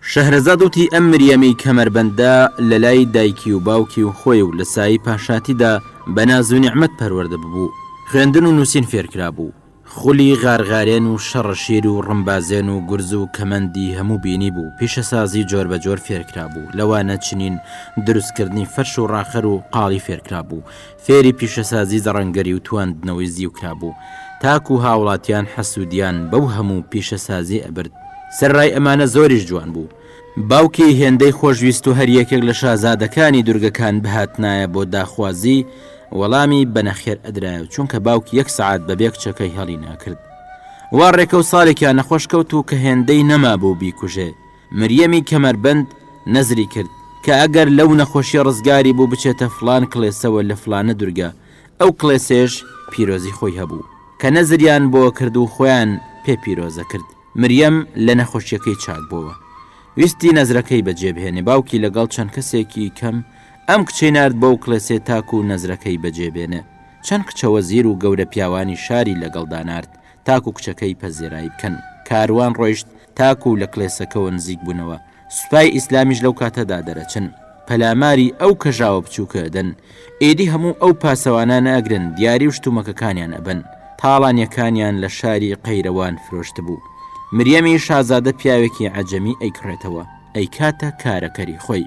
شەهرەزاد وتی ئەم مریەمی کەمەربەندە لەلای دایکی و باوکی و خۆی و لە سایەی پاشاتیدا بە ناز و نیعمەت پەروەردە ببوو، خوێندن و نووسین فێر کرابوو، خولی غارغارێن و شەڕشیر و ڕمبازێن و گورز و کەمەندی هەموو بینیبوو، پیشەسازی جۆربەجۆر فێرکرابوو، لەوانە چنین، دروستکردنی فەرش و ڕاخەر و قاڵی فێرکرابوو، فێری پیشەسازی زەڕەنگەری و تواندنەوەی زیوکرا بوو، تاکو هاوڵاتیان حەسودیان بەو هەموو پیشەسازیە ئەبرد، سەرەڕای ئەمانە زۆریش جوان بوو، باوکی هێندەی خۆشویست و هەریەکێک لە شازادەکانی دورگەکان بهاتنایە بۆ داخوازی وەڵامی بە نەخێر ئەدرایەو چونکە باوک یەک سەعات بەبێ کچەکەی هەڵی ناکرد وا ڕێکەو ساڵێکیان نەخۆش کەوت و کە هێندەی نەمابوو بیکوژێ مریەمی کەمەربەند نەزری کرد کە ئەگەر لەو نەخۆشیە ڕزگاری بوو بچێتە فڵان کڵێسەوە لە فڵانە دورگە، ئەو کڵێسەیەش پیرۆزی خۆی هەبوو کە نەزریان بۆ کرد و خۆیان پێ پیرۆزە کرد، مریەم لە نەخۆشیەکەی چاک بۆوە ویستی نەزرەکەی بە جێ بهێنێ باوکی لەگەڵ چەند کەسێکی کەم ئەم کچەی نارد بۆو کڵێسێ تاکو نەزرەکەی بە جێ بێنێ چەند کچە وەزیر و گەورە پیاوانی شاری لەگەڵدا نارد تاکو کچەکەی پەزێرایی بکەن. کاروان ڕۆیشت تاکو لە کڵێسەکەوە نزیک بوونەوە، سوپای ئیسلامیش لەو کاتەدا دەرەچن، پەلاماری ئەو کەژاوە بچووکە ئەدەن، ئێدی هەموو ئەو پاسەوانانە ئەگرن، دیاری و شتومەکەکانیان ئەبەن. تاڵانیەکانیان لە شاری قەیرەوان فرۆشتبوو. مریەمی شازادە پیاوێکی عەجەمی ئەیکڕێتەوە، ئەیکاتە کارەکەری خۆی.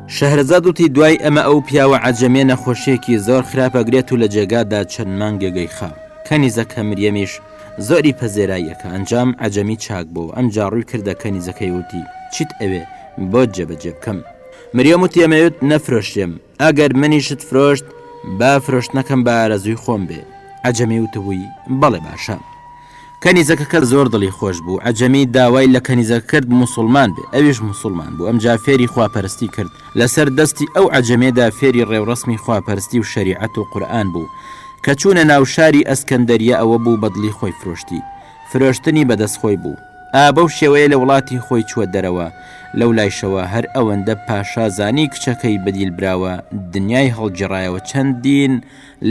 شەهرەزاد وتی دوای ئەمە ئەو پیاوە عەجەمیە نەخۆشیەکی زۆر خراپ ئەگرێت و لە جێگادا چەند مانگێک گەیخا. کەنیزە کە مریەمیش زۆری پەزێرایی ئەکا ئەنجام عەجەمی چاک بۆوە ئەمجا ڕوی کردە کەنیزەکەی وتی چیت ئەوێ بۆت جێ بەجێ بکەم؟ مریەم وتی ئەمەوێت نەفرۆشرێم ئەگەر منیشت فرۆشت با فرۆشتنەکەم بە ئارەزوی خۆم بێ. عەجەمی وتبوی بەڵێ باشە. کەنیزەکەکە زۆر دڵی خۆش بوو، عەجەمی داوای لە کەنیزەکە کرد موسوڵمان بێ، ئەویش موسوڵمان بوو، ئەمجا فێری خواپەرستی کرد، لەسەر دەستی ئەو عەجەمێدا فێری ڕێوڕەسمی خواپەرستی و شەریعەت و قورئان بوو، کە چوونە ناو شاری ئەسکەندەریە ئەوە بوو بە دڵی خۆی فرۆشتی، فرۆشتنی بە دەست خۆی بوو، ئا بەو شێوەیە لە وڵاتی خۆی چووە دەرەوە، لەولایشەوە هەر ئەوەندە پاشا زانی کچەکەی بە دیلبراوە، دنیای هەڵگێڕایەوە چەندین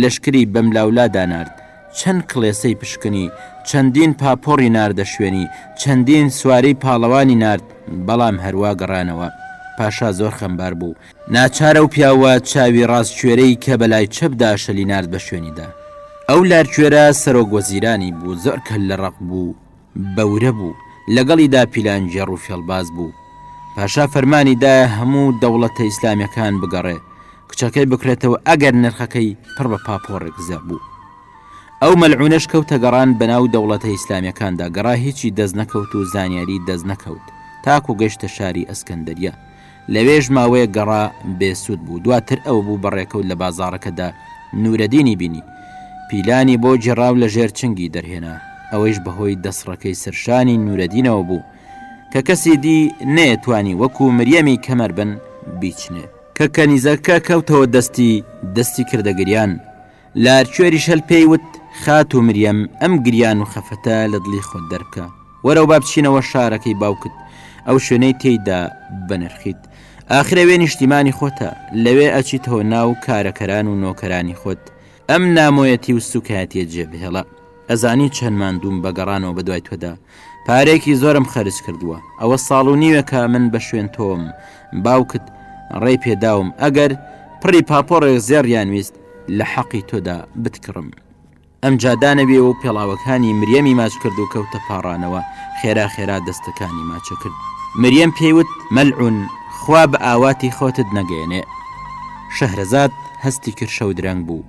لەشکری بەملاولادا نارد، چەند کڵێسەی پشکنی، چەندین پاپۆڕی ناردە شوێنی، چەندین سواری پاڵەوانی نارد، بەڵام هەروا گەڕانەوە. پاشا زۆر خەمبار بوو. ناچار ئەو پیاوە چاوی ڕاستکوێرەی کە بە لای چەپدا شەلی نارد بە شوێنی دا. ئەو لارکوێرە سەرۆک وەزیرانی بوو، زۆر کەللەڕەق بوو. بەورە بوو، لەگەڵیدا پیلانگێڕ و فێڵباز بوو. پاشا فەرمانی دایە هەموو دەوڵەتە ئیسلامیەکان بگەڕێ کچەکەی بکڕێتەوە ئەگەر نرخەکەی پڕ بە پاپۆڕێک زێڕ بوو. ئەو مەلعونەش کەوتە گەڕان بەناو دەوڵەتە ئیسلامیەکاندا گەڕا هیچی دەست نەکەوت و زانیاری دەست نەکەوت تاکو گەشتە شاری ئەسکەندەریە لەوێش ماوەیەک گەڕا، بێ سوود بوو، دواتر ئەو بوو بە ڕێکەوت لە بازاڕەکەدا، نوورەدینی بینی، پیلانی بۆ گێڕا و لەژێر چنگی دەرهێنا، ئەوەیش بەهۆی دەسڕەکەی سەرشانی نوورەدینەوە بوو، کە کەسی دی نەیەتوانی وەکوو مریەمی کەمەربەن بیچنێ. کە کەنیزەکە کەوتەوە دەستی، دەستی کردە گریان، لارکێریش هەل پێی وت، خاتوو مریەم، ئەم گریان و خەفەتە لە دڵی خۆت دەربکە. وەرەوە با بچینەوە شارەکەی باوکت، ئەو شوێنەی تێیدا بەنرخیت. ئاخر ئەوێ نیشتیمانی خۆتە، لەوێ ئەچیتەوە ناو کارەکەران و نۆکەرانی خۆت. ئەم نامۆیەتی و سووکایەتییە جێبهێڵە. ئەزانی چەند ماندووم بە گەڕانەوە بە دوای تۆدا پارێکی زۆرم خەرج کردووە ئەوە ساڵ و نیوێکە من بە شوێن تۆم باوکت ڕێی پێداوم ئەگەر پڕی پاپۆڕێک زێڕیان ویست لە حەقی تۆدا بتکڕم ئەم جادانەوێ و پێڵاوەکانی مریەمی ماچ کرد و کەوتە پاڕانەوە خێرا خێرا دەستەکانی ماچە کرد مریەم پێیوت مەلعون خوا بە ئاواتی خۆتت نەگەێنێ شەهرەزاد هەستی کرشە و درەنگ بوو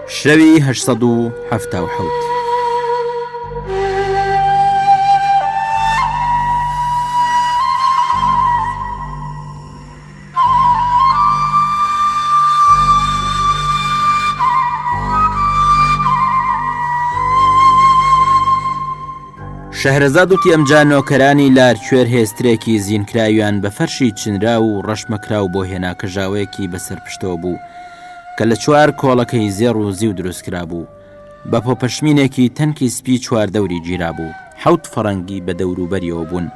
شەوی هەشت سەد و حەفتا و حەوت. شەهرەزاد وتی ئەمجا نۆکەرانی لار کوێر هێسترێکی زینکراویان بە فەرشی چنراو و ڕەشمەکراو بۆ هێنا کە ژاوەیەکی بەسەر پشتەوە بوو کە لە چوار کۆڵەکەی زێڕ و زیو دروست کرابوو، بە پۆپەشمینێکی تەنکی سپی چواردەوری گیرابوو، حەوت فەڕەنگی بە دەوروبەریەوە بوون،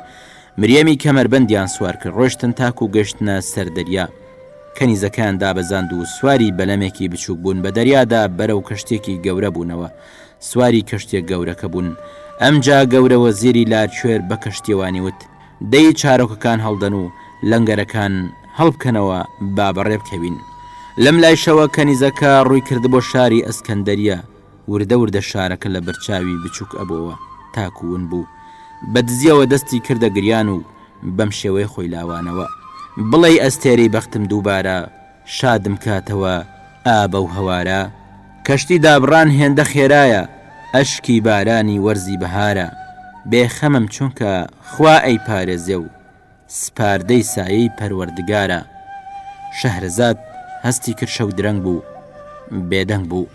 مریەمی کەمەربەندیان سوار کرد، ڕۆیشتن تاکوو گەشتنە سەر دەریا، کەنیزەکەیان دابەزاند و سواری بەلەمێکی بچووک بوون، بە دەریادا بەرەو کەشتیەکی گەورە بوونەوە، سواری کەشتیە گەورەکە بوون، ئەمجا گەورە وەزیری لارکوێر بە کەشتیەوانی وت، دەی چارۆکەکان هەڵدەن و لەنگەرەکان هەڵبکەنەوە با بەڕێ بکەوین. لەم لایشەوە کەنیزەکە ڕووی کردبۆ شاری ئەسکەندەریە، وردە وردە شارەکە لە بەرچاوی بچووک ئەبۆوە تاکو ون بوو. بە دزیەوە دەستی کردە گریان و بەم شێوەیە خۆی لاوانەوە. بڵێی ئەستێرەی بەختم دووبارە. شادم کاتەوە ئا بەو هەوارە؟ کەشتی دابڕان هێندە خێرایە ئەشکی بارانی وەرزی بەهارە بێ خەمم چونکە خوا ئەیپارێزێ و سپاردەی سایەی پەروەردگارە شەهرەزاد هەستی کرد شەو درەنگ بوو بێدەنگ بوو.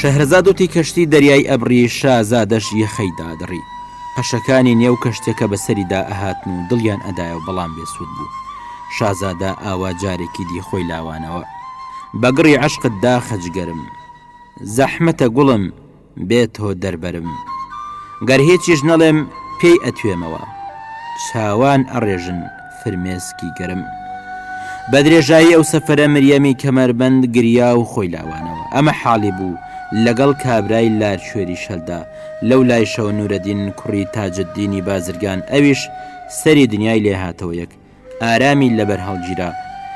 شەهرزاد وتی کەشتی دەریای ئەبری شازادەش یەخەی دادڕی قەشەکانی نێو کەشتەکە بەسەریدا ئەهاتن و دڵیان ئەدایە و بەڵام بێسوود بوو شازادە ئاوا جارێکی دی خۆی لاوانەوە بەگڕی عشقت داخەجگەرم زەحمەتە گوڵم بێ تۆ دەربەرم گەر هیچیش نەڵێم پێی ئەتوێمەوە چاوان ئەڕێژن فرمێسکی گەرم بە درێژایی ئەو سەفرە مریەمی کەمەربەند گریا و خۆی لاوانەوە ئەمە حاڵی بوو لەگەڵ کابرای لارشێری شەلدا لەو لایشەوە نورەدین کوڕی تاجددینی بازرگان ئەویش سەری دنیای لێهاتەوە یەک ئارامی لەبەر هەڵگیرا،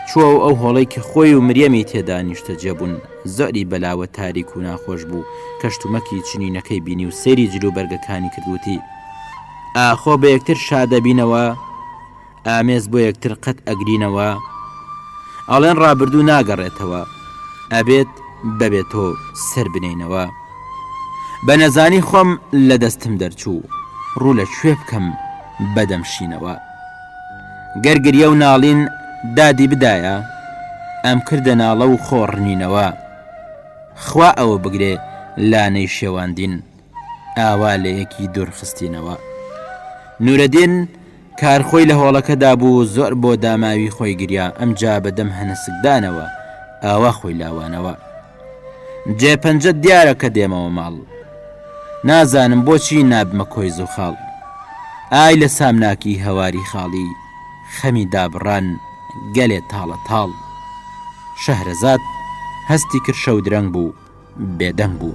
چووە و ئەو هۆڵەی کە خۆی و مریەمی تێدا نیشتەجێ بوون، زۆری بەلا و تاریک و ناخۆش بوو، کەشتومەکی چنینەکەی بینی و سەیری جلوبەرگەکانی کرد وتی، ئاخۆ بە یەکتر شا دەبینەوە؟ ئامێز بۆ یەکتر قەت ئەگرینەوە؟ ئەڵێن ڕابردوو ناگەڕێتەوە، ئەبێت بەبێ تۆ سەر بنێینەوە. بە نەزانی خۆم لە دەستم دەرچوو، ڕوو لە کوێ بکەم بەدەم شینەوە؟ گەر گریە و ناڵین دادی بدایە ئەمکردە ناڵە و خۆڕنینەوە خوا ئەوە بگرێ لانەی شێواندین ئاوا لە یەکی دوورخستینەوە نورەدین کارخۆی لە هۆڵەکەدا بوو زۆر بۆ داماوی خۆی گریا ئەمجا بەدەم هەنسکدانەوە ئاوا خۆی لاوانەوە جێ پەنجەت دیارە کە دێمەوە ماڵ نازانم بۆچی نابمە کۆی زوخاڵ ئای لە سامناکی هەواری خاڵی خەمی دابڕان گەلێ تاڵە تاڵ شەهرەزاد هەستی کرد شەو درەنگ بوو بێدەنگ بوو.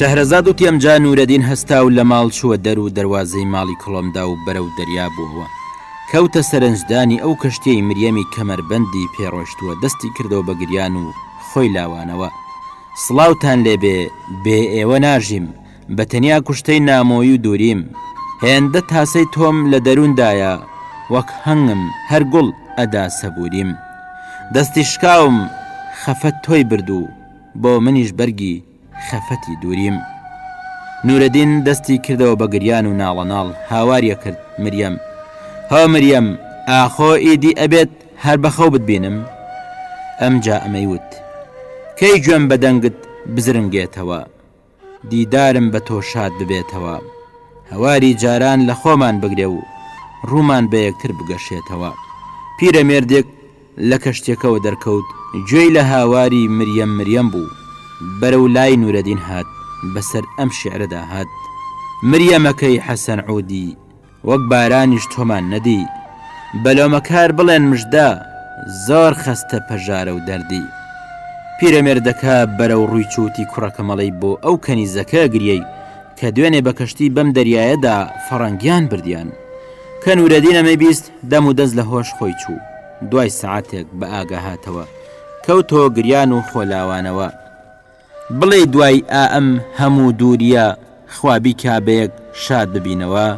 شەهرەزاد وتی ئەمجا نورەدین هەستا و لە ماڵ چووە دەر و دەواازەی ماڵی کڵۆمدا و بەرە و دەریا بووەوە کەوتە سەرنجدانی ئەو کەشتیەی مریەمی کەمەربەندی پێڕۆشتووە دەستی کردەوە بە گریان و خۆی لاوانەوە سڵاوتان لێبێ بێ ئێوە ناژیم بە تەنیا کوشتەی نامۆیی و دووریم هێندە تاسەی تۆم لە دەرووندایە وەک هەنگم هەر گوڵ ئەدا سەبووریم دەستی شکاوم خەفەت تۆی برد و بۆ منیش بەرگی خەفەتی دووریم نورەدین دەستی کردەوە بە گریان و ناڵەناڵ هاواریە کرد مریەم هۆ مریەم ئاخۆ ئیدی ئەبێت هەر بە خەو بتبینم ئەمجا ئەمەی وت. کەی گوێم بە دەنگت بزرنگێتەوە دیدارم بە تۆ شاد ببێتەوە هەواری جاران لە خۆمان بگرێ و ڕوومان بە یەکتر بگەشێتەوە پیرەمێردێک لە کەشتێکەوە دەرکەوت گوێی لە هاواری مریەم مریەم بوو بەرەو لای نورەدین هات بەسەر ئەم شعرەدا هات مریەمەکەی حەسەن عودی وەک بارانیش تۆمان نەدی. بە لۆمەکار بڵێن مژدە، زۆر خەستە پەژارە و دەردی. پیرەمێردەکە بەرەو ڕووی چووتی کوڕەکەمەڵەی بۆ ئەو کەنیزەکە گریەی کە دوێنێ بە کەشتی بەم دەریایەدا فەڕەنگیان بردیان. کە نوورەدین ئەمەی بیست، دەم و دەست لە هۆش خۆی چوو. دوای سەعاتێک بە ئاگا هاتەوە. کەوتەوە گریان و خۆلاوانەوە. بڵێی دوای ئا ئەم هە موو دووریە خوا بیکا بە یەک شاد ببینەوە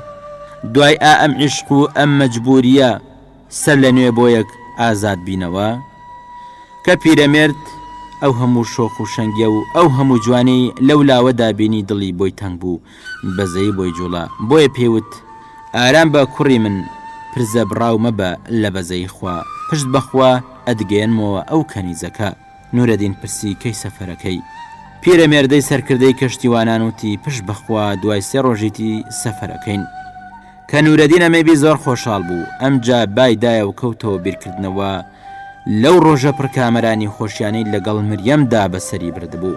دوای ئا ئەم عیشق و ئەم مە جبووریە سەر لە نوێ بۆ یەک ئازاد بینەوە کە پیرە مێرد ئەو هە موو شۆخ و شەنگیە و ئەو هە موو جوانیەی لەو لاوە دا بینی دڵی بۆی تەنگ بوو بەزەیی بۆی جوڵا بۆیە پێی وت ئارام بە کوڕی من پرزە بڕاو مە بە لە بەزەیی خوا پشت بە خوا ئەت گەیەنمەوە ئەو کەنیزە کە نورەدین پرسی کەی سەفەرەکەی؟ پیرەمێردەی سەرکردەی کەشتیوانان وتی پشت بەخوا دوای سێ ڕۆژیتی سەفەرەکەین. کە نورەدین ئەمەی بی زۆر خۆشاڵ بوو، ئەمجا بای دایە و کەوتەوە بیرکردنەوە لەو ڕۆژە پڕ کامەرانی خۆشیانەی لەگەڵ مریەمدا بەسەری بردبوو.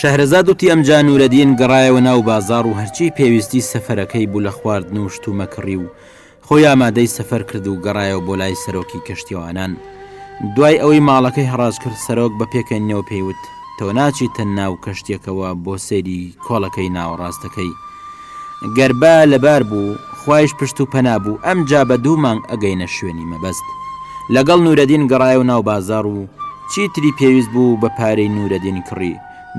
شەهرەزاد وتی ئەمجا نورەدین گەڕایەوە ناو بازار و هەرچی پێویستی سەفەرەکەی بوو لە خواردن و شتومە کڕی و خۆی ئامادەی سەفەر کرد و گەڕایەوە بۆ لای سەرۆکی کەشتیوانان دوای ئەوەی ماڵەکەی هەڕاج کرد سەرۆک بە پێکەنینەوە پێیوت تۆ ناچیتە ناو کەشتێکەوە بۆ سەیری کۆڵەکەی ناوەڕاستەکەی گەر با لەبار بوو خوایش پشت و پەنا بوو ئەمجا بە دوو مانگ ئەگەینە شوێنی مەبەست. لەگەڵ نورەدین گەڕایەوە ناو بازاڕ و چیتری پێویست بوو بە پارەی نورەدین کڕی،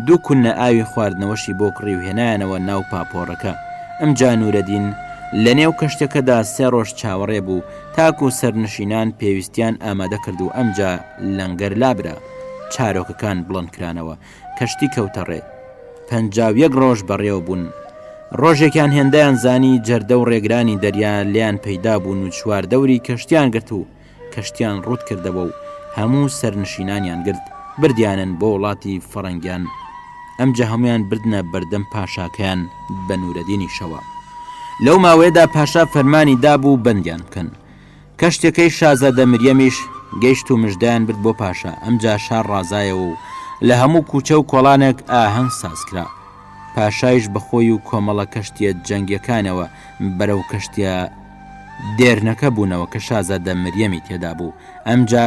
دوو کونە ئاوی خواردنەوەشی بۆ کڕی و هێنایانەوە ناو پاپۆڕەکە. ئەمجا نورەدین لە نێو کەشتەکەدا سێ ڕۆژ چاوەڕێ بوو تاکوو سەرنشینان پێویستیان ئامادە کرد و ئەمجا لەنگەر لابرا چارۆکەکان بڵند کرانەوە. کەشتی کەوتە ڕێ. پەنجا و یەک ڕۆژ بەڕێوە بوون. ڕۆژێکیان هێندەیان زانی جەردە و ڕێگرانی دەریا لێیان پەیدا بوون و چواردەوری کەشتیان گرت و کەشتیان ڕووت کردەوە و هەموو سەرنشینانیان گرت بردیانن بۆ وڵاتی فەڕەنگیان. ئەمجا هەموویان بردنە بەردەم پاشاکەیان بە نوورەدینیشەوە. لەو ماوەیەدا پاشا فەرمانی دابوو بەندیان بکەن. کەشتیەکەی شازادە مریەمیش گەیشت و مژدەیان برد بۆ پاشا، ئەمجا شار ڕازایەوە و لە هەموو کوچە و کۆڵانێک ئاهەنگ سازکرا. پاشایش بە خۆی و کۆمەڵە کەشتیە جەنگیەکانەوە بەرەو کەشتیە دێرنەکە بوونەوە کە شازادە مریەمی تێدا بوو، ئەمجا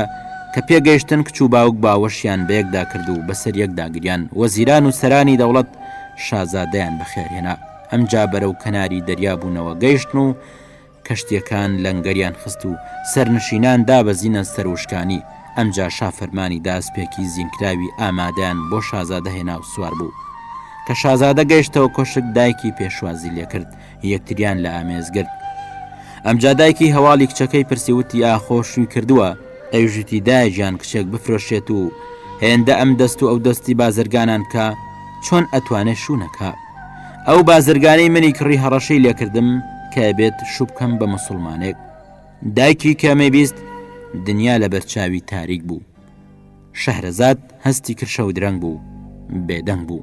کە پێگەیشتن کچ و باوک باوەشیان بەیەکدا کرد و بەسەر یەکدا گریان، وەزیران و سەرانی دەوڵەت شازادەیان بەخێرهێنا، ئەمجا بەرەو کەناری دەریا بوونەوە گەیشتن و، کەشتیەکان لەنگەریان خست و سەرنشینان دابەزینە سەر وشکانی، ئەمجا شا فەرمانی دا سپێکی زینکراوی ئامادەیان بۆ شازادە هێنا و سوار بوو. کە شازادە گەیشتەوە کۆشک دایکی پێشوازی لێ کرد، یەکتریان لە ئامێز گرت. ئەمجا دایکی هەواڵی کچەکەی پرسی وتی ئاخۆ شووی کردووە؟ ئەیژوتی دایە گیان کچێک بفرۆشێت و هێندە ئەم دەست و ئەو دەستی بازرگانان کا، چۆن ئەتوانێ شوو نەکا؟ ئەو بازرگانەی منی کڕی هەڕەشەی لێکردم کە بێت شوبکەم بە مسلمانێک دایکی کەمەی بیست دنیا لە بەرچاوی تاریک بوو شەهرەزاد هەستی کرشە و درەنگ بوو بێدەنگ بوو.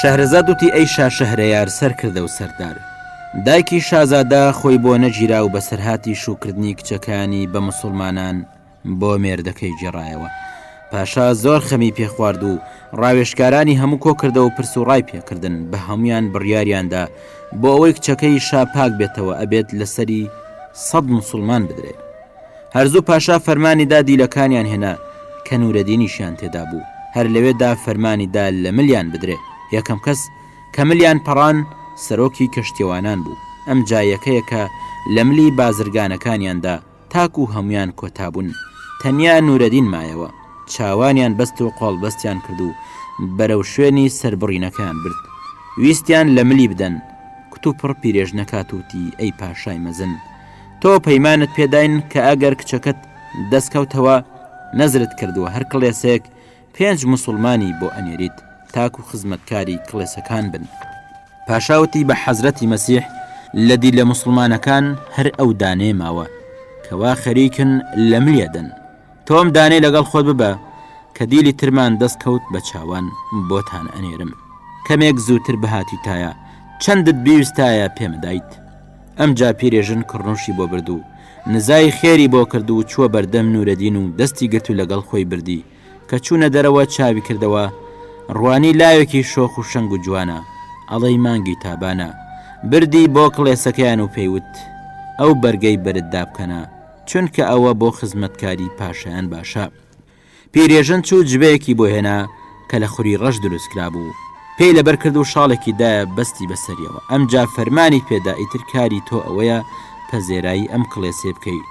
شەهرەزاد وتی ئەی شا شەهرەیار سەرکردە و سەردار دایکی شازادە خۆی بۆ نەگیرا و بەسەرهاتی شوکردنی کچەکانی بە مسلمانان بۆ مێردەکەی جێڕایەوە پاشا زۆر خەمی پێخوارد و ڕاوێشکارانی هەموو کۆکردە و پرس و ڕای پێکردن بە هەمویان بڕیاریاندا بۆ ئەوەی کچەکەی شاپاک بێتەوە ئەبێت لەسەری سەد مسلمان بدرێت هەرزوو پاشا فەرمانی دا دیلەکانیان هێنا کە نورەدینیشیان تێدا بوو هەر لەوێدا فەرمانی دا لە ملیان بدرێ یەکەم کەس کە ملیان پەڕان سەرۆکی کەشتێوانان بوو ئەم جایەکەیەکە لە ملی بازرگانەکانیاندا تاکو و هەمویان کۆتابوون تەنیا نورەدین مایەوە چاوانیان بەست و قۆڵ بەستیان کرد و بەرەو شوێنی سربڕینەکان برد ویستیان لە ملی بدەن کتوپڕ پیرێژ نەکات وتی ئەی پاشای مەزن تۆ پەیمانت پێداین کە ئەگەر کچەکەت دەستکەوتەوە نەزرت کردووە هەر کڵێسێک پێنج مسلمانی بۆ ئەنێریت تاکو خزمەتکاری کڵێسەکان بن پاشاوتی بە حەزرەتی مەسیح لە دی لە مسلمانەکان هەر ئەو دانێ ماوە کەوا خەریکن لە ملیەدەن تۆم دانێ لەگەڵ خۆت ببە کە دیلی ترمان دەست کەوت بە چاوان بۆتان ئەنێرم کەمێک زووتر بهاتیتایە چەندت بیوستایە پێمەدایت ئەمجا پیرێژن کڕنوشی بۆ برد و نزای خێری بۆ کرد و چووە بەردەم نورەدین و دەستی گرت و لەگەڵ خۆی بردی کە چوونە دەرەوە چاوی کردەوە ڕوانی لاوێکی شۆخ و شەنگ و جوانە ئەڵەی مانگی تابانە بردی بۆ کڵێسەکەیان و پێیوت ئەو بەرگەی بەرت دابکەنە چونکە ئەوە بۆ خزمەتکاری پاشایان باشە پیرێژن چوو جبەیەکی بۆ هێنا کە لە خوری ڕەش دروست کرابوو، پێی لەبەر کرد و شاڵێکی دایە بەستی بە سەریەوە، ئەمجا فەرمانی پێ دا ئیتر کاری تۆ ئەوەیە پەزێرایی ئەم کڵێسەی بکەی.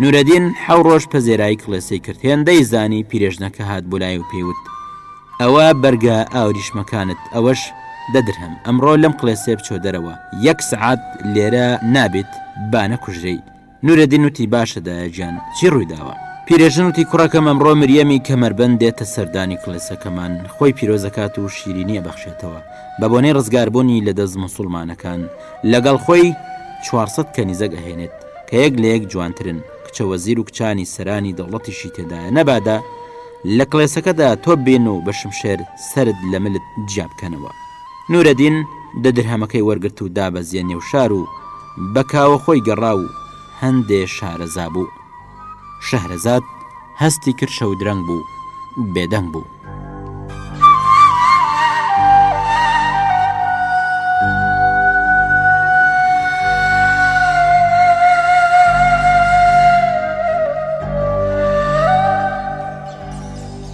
نورەدین حەو ڕۆژ پەزێرایی کڵێسەی کرد، هێندەی زانی پیرێژنەکە هات بۆ لای و پێی وت، ئەوە بەرگە ئاوریشمەکانت، ئەوەش دە درهەم، ئەمڕۆ لەم کڵێسەیە بچۆ دەرەوە، یەک سەعات لێرە نابیت با نەکوژرێی. نورەدین وتی باشە دایە گیان چی ڕوویداوە؟ پیرێژن وتی کوڕەکەم ئەمڕۆ مریەمی کەمەربەند دێتە سەردانی کڵێسەکەمان، خۆی پیرۆزەکات و شیرینی ئەبەخشێتەوە، بە بۆنەی ڕزگاربوونی لە دەست موسوڵمانەکان، لەگەڵ خۆی چوار سەد کەنیزەک ئەهێنێت، کە یەک لە یەک جوانترن، کچە وەزیر و کچانی سەرانی دەوڵەتیشی تێدایە، نەبادا لە کڵێسەکەدا تۆ ببێن و بە شمشێر سەرت لە ملت جیا بکەنەوە. نورەدین دە درهەمەکەی وەرگرت و دا بە زیە نێو شار و بە کاوە خۆی گەڕا و هەندێ شارەزا بوو. شەهرەزاد هەستی کرد شەودرەنگ بوو، بێدەنگ بوو.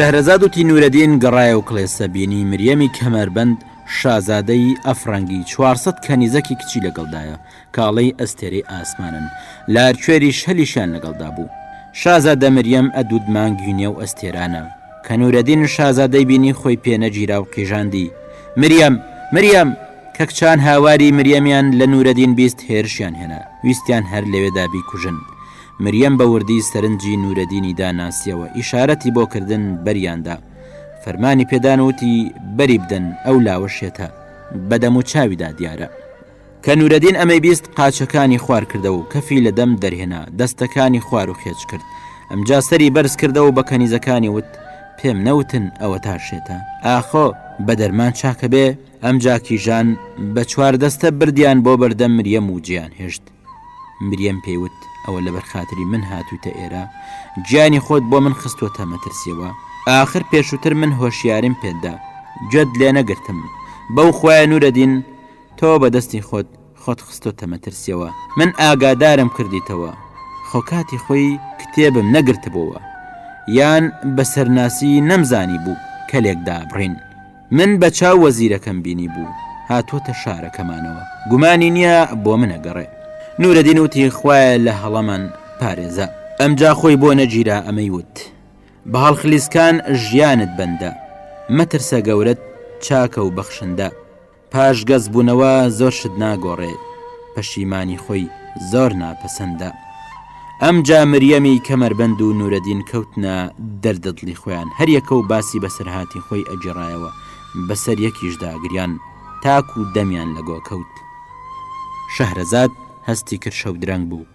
شەهرەزاد وتی نورەدین گەڕایە و کڵێسە بینی مریەمی کەمەربەند شازادەی ئەفرەنگی 400 کەنیزەکی کچی لەگەڵدایە کاڵەی ئەستێرەی ئاسمانن لارکوێریش هەلیشان لەگەڵدا بوو شازادە مریەم ئەدود مانگی نێو ئەستێرانە کە نورەدین شازادەی بینی خۆی پێ نەگیرا و قیژاندی مریەم مریەم کە کچان هاواری مریەمیان لە نورەدین بیست هێرشیان هێنا ویستیان هەر لەوێدا بیکوژن مریەم بە وردی سەرنجی نورەدینی داناسیەوە ئیشارەتی بۆ کردن بەریاندا فەرمانی پێدان وتی بەری بدەن ئەو لاوە شێتە بەدەم و چاویدا دیارە کە نورەدین ئەمەی بیست قاچەکانی خوار کردەوەو کەفی لە دەم دەرهێنا دەستەکانی خوار و خێچ کرد ئەمجا سەری بەرز کردەوەو بە کەنیزەکانی وت پێم نەوتن ئەوەتا شێتە ئاخۆ بە دەرمان چاکە بێ ئەمجا کیژان بە چوار دەستە بردیان بۆ بەردەم مریەم و جێیان هێشت مریەم پێی وت ئەوە لەبەر خاتری من هاتویتە ئێرە گیانی خۆت بۆ من خستوەتە مەترسیەوە ئاخر پێشوتر من هۆشیاریم پێت دا گوێت لێ نەگرتم بەو خوایە نورەدین تۆ بە دەستی خۆت خۆت خستۆتە مەترسیەوە من ئاگادارم کردیتەوە خۆ کاتی خۆی کتێبم نەگرتبووە یان بە سەرناسی نەمزانی بوو کەلێک دابڕین من بە چاو وەزیرەکەم بینی بوو هاتووەتە شارەکەمانەوە گومانی نییە بۆ منە گەڕێ نورەدین وتی خوایە لە هەڵەمان پارێزە ئەمجا خۆی بۆ نەگیرا ئەمەی وت بە هەڵخلیسکان ژیانت بەندە مەترسە گەورەت چاکە و بەخشندە پاش گەز بونەوە زۆر شت ناگۆڕێ پەشیمانی خۆی زۆر ناپەسەندە ئەمجا مریەمی کەمەربەند و نورەدین کەوتنە دەردە دڵی خۆیان هەریەکە و باسی بەسەرهاتی خۆی ئەگیڕایەوە بەسەر یەکیشدا گریان تاکو دەمیان لە گۆ کەوت شەهرەزاد هەستی کرد شەو درەنگ بوو